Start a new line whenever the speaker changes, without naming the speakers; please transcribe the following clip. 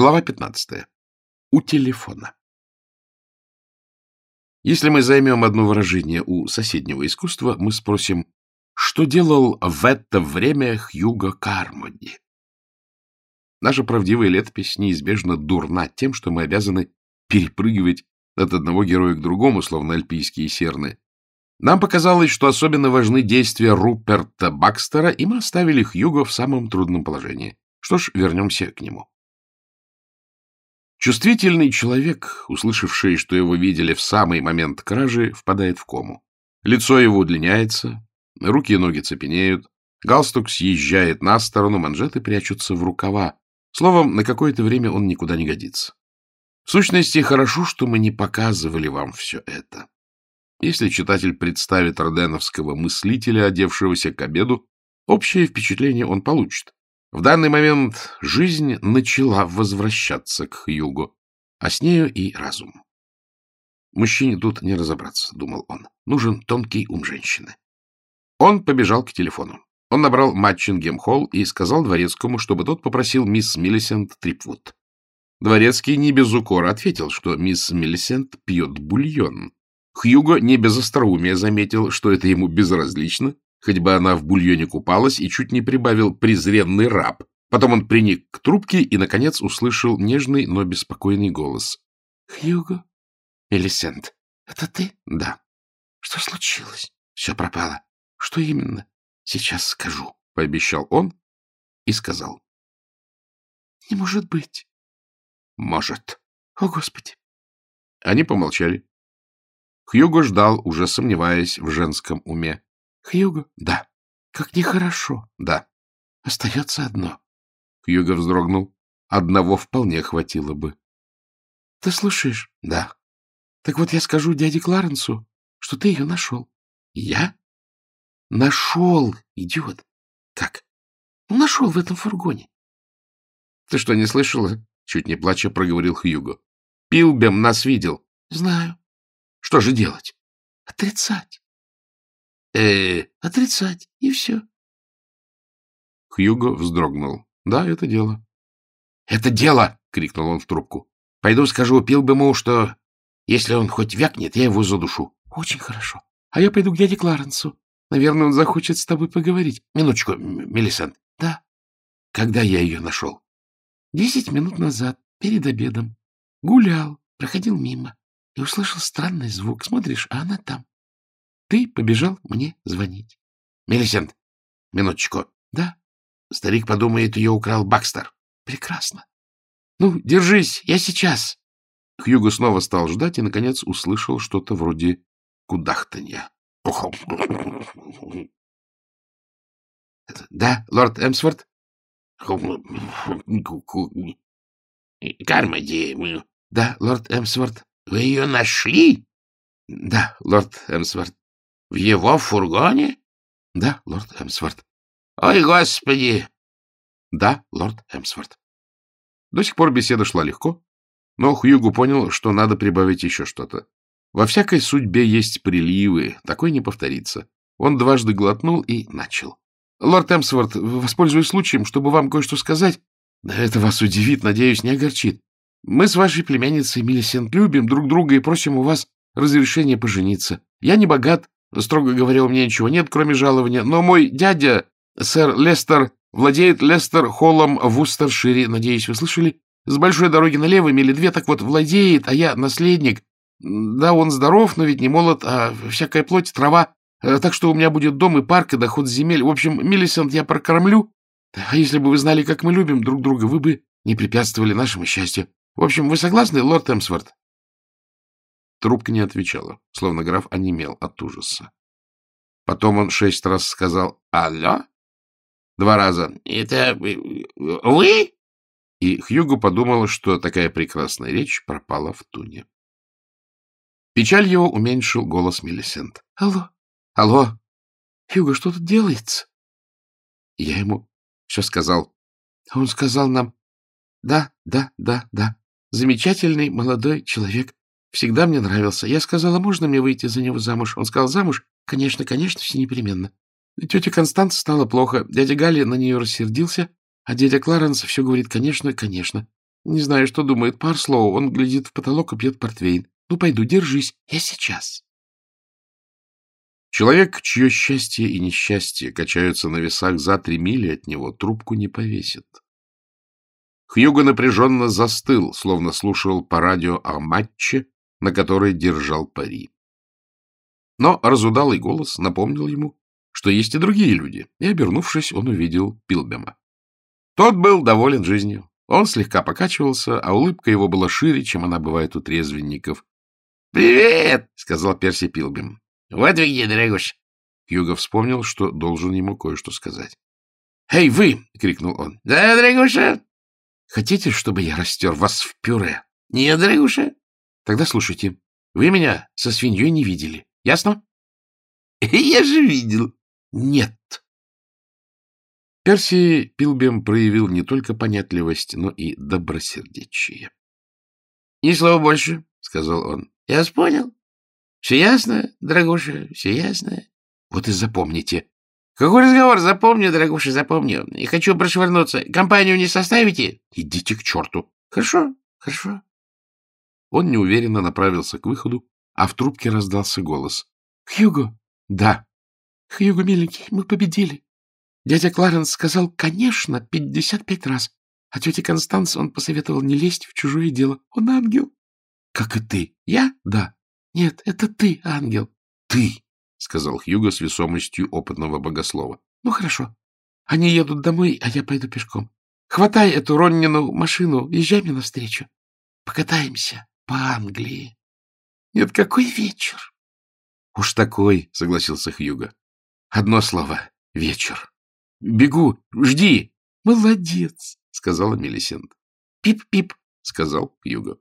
Глава 15. У телефона. Если мы займем одно выражение у соседнего искусства, мы спросим, что делал в это время Хьюго Кармоди? Наша правдивая летопись неизбежно дурна тем, что мы обязаны перепрыгивать от одного героя к другому, словно альпийские серны. Нам показалось, что особенно важны действия Руперта Бакстера, и мы оставили Хьюго в самом трудном положении. Что ж, вернемся к нему. Чувствительный человек, услышавший, что его видели в самый момент кражи, впадает в кому. Лицо его удлиняется, руки и ноги цепенеют, галстук съезжает на сторону, манжеты прячутся в рукава. Словом, на какое-то время он никуда не годится. В сущности, хорошо, что мы не показывали вам все это. Если читатель представит орденовского мыслителя, одевшегося к обеду, общее впечатление он получит. В данный момент жизнь начала возвращаться к югу, а с нею и разум. Мужчине тут не разобраться, — думал он. Нужен тонкий ум женщины. Он побежал к телефону. Он набрал Матчингем-холл и сказал дворецкому, чтобы тот попросил мисс Миллисент Трипвуд. Дворецкий не без укора ответил, что мисс Миллисент пьет бульон. Хьюго не без остроумия заметил, что это ему безразлично, хоть бы она в бульоне купалась, и чуть не прибавил презренный раб. Потом он приник к трубке и, наконец, услышал нежный, но беспокойный голос. — Хьюго? — Элисент. — Это ты? — Да. — Что случилось? — Все пропало. — Что именно? — Сейчас скажу, — пообещал он и сказал. — Не может быть. — Может. — О, Господи! Они помолчали. Хьюго ждал, уже сомневаясь в женском уме. Хьюго? Да. Как нехорошо. Да. Остается одно. Хьюго вздрогнул. Одного вполне хватило бы. Ты слушаешь? Да. Так вот я скажу дяде Кларенсу, что ты ее нашел. Я? Нашел, идиот. Как? Ну, нашел в этом фургоне. Ты что, не слышала? Чуть не плача проговорил Хьюго. Пилбем нас видел. Знаю. Что же делать? Отрицать э отрицать, и все. Хьюго вздрогнул. Да, это дело. — Это дело! — крикнул он в трубку. — Пойду скажу Пилбему, что если он хоть вякнет, я его задушу. — Очень хорошо. А я пойду к дяде Кларенсу. Наверное, он захочет с тобой поговорить. Минуточку, Мелисент. Да. Когда я ее нашел? Десять минут назад, перед обедом. Гулял, проходил мимо и услышал странный звук. Смотришь, а она там. Ты побежал мне звонить. — Мелисент, минуточку. — Да. Старик подумает, ее украл Бакстер. — Прекрасно. — Ну, держись, я сейчас. Хьюго снова стал ждать и, наконец, услышал что-то вроде кудахтанья. — Да, лорд Эмсворт? — Кармоди. — Да, лорд Эмсворт. — Вы ее нашли? — Да, лорд Эмсворт. — В его фургоне? — Да, лорд Эмсворт. — Ой, господи! — Да, лорд Эмсворт. До сих пор беседа шла легко, но Хьюгу понял, что надо прибавить еще что-то. Во всякой судьбе есть приливы, такой не повторится. Он дважды глотнул и начал. — Лорд Эмсворт, воспользуюсь случаем, чтобы вам кое-что сказать. Да это вас удивит, надеюсь, не огорчит. Мы с вашей племянницей Милисент любим друг друга и просим у вас разрешения пожениться. Я не богат, Строго говоря, у меня ничего нет, кроме жалования. Но мой дядя, сэр Лестер, владеет Лестер-холлом в Устершире. Надеюсь, вы слышали? С большой дороги налево мили две, так вот, владеет, а я наследник. Да, он здоров, но ведь не молод, а всякая плоть, трава. Э, так что у меня будет дом и парк, и доход с земель. В общем, Миллисент я прокормлю. А если бы вы знали, как мы любим друг друга, вы бы не препятствовали нашему счастью. В общем, вы согласны, лорд Эмсворт? Трубка не отвечала, словно граф онемел от ужаса. Потом он шесть раз сказал «Алло?» Два раза «Это вы?» И Хьюго подумал, что такая прекрасная речь пропала в туне. Печаль его уменьшил голос Мелисент. «Алло? Алло? Хьюго, что тут делается?» Я ему все сказал. Он сказал нам «Да, да, да, да, замечательный молодой человек. Всегда мне нравился. Я сказала, можно мне выйти за него замуж? Он сказал, замуж? Конечно, конечно, все непременно. Тетя Констанция стало плохо. Дядя Галли на нее рассердился, а дядя Кларенс все говорит, конечно, конечно.
Не знаю, что думает Парслоу. Он глядит в потолок и пьет портвейн. Ну, пойду, держись. Я сейчас.
Человек, чье счастье и несчастье качаются на весах за три мили от него, трубку не повесит. Хьюго напряженно застыл, словно слушал по радио о матче, на который держал пари. Но разудалый голос напомнил ему, что есть и другие люди, и, обернувшись, он увидел Пилбема. Тот был доволен жизнью. Он слегка покачивался, а улыбка его была шире, чем она бывает у трезвенников. — Привет! — сказал Перси Пилбем. — Вот вы где, дорогуш. Хьюго вспомнил, что должен ему кое-что сказать. — Эй, вы! — крикнул он. — Да, дорогуша! — Хотите, чтобы я растер вас в пюре? — Нет, дорогуша. — Тогда слушайте. Вы меня со свиньей не видели. Ясно? — Я же видел. — Нет. Перси Пилбем проявил не только понятливость, но и добросердечие. — Ни слова больше, — сказал он. — Я вас понял. Все ясно, дорогуша, все ясно. Вот и запомните. — Какой разговор? Запомню, дорогуша, запомню. И хочу прошвырнуться. Компанию не составите? — Идите к черту. — Хорошо, хорошо. Он неуверенно направился к выходу, а в трубке раздался голос. — Хьюго? — Да. — Хьюго, миленький, мы победили. Дядя Кларенс сказал «конечно» пятьдесят пять раз, а тете Констанс он посоветовал не лезть в чужое дело. Он ангел. — Как и ты. — Я? — Да. — Нет, это ты, ангел. — Ты, — сказал Хьюго с весомостью опытного богослова. — Ну, хорошо. Они едут домой, а я пойду пешком. Хватай эту Роннину машину, езжай мне навстречу. Покатаемся по Англии. Нет, какой вечер? — Уж такой, — согласился Хьюго. — Одно слово — вечер. — Бегу, жди. — Молодец, — сказала Мелисент. — Пип-пип, — сказал Хьюго.